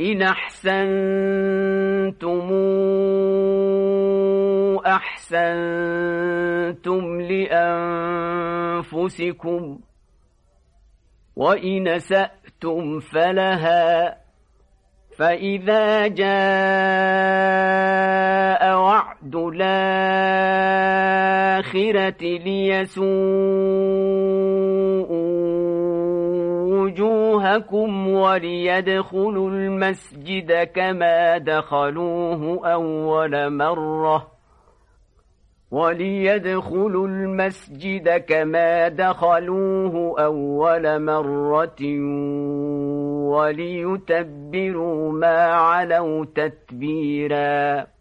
إن أحسنتم أحسنتم لأنفسكم وإن سأتم فلها فإذا جاء وعد الآخرة ليسوءوا وجوهكم وليدخلوا المسجد كما دخلوه أول مرة. وليدخلوا المسجد كما دخلوه أول مرة وليتبروا ما علوا تتبيراً.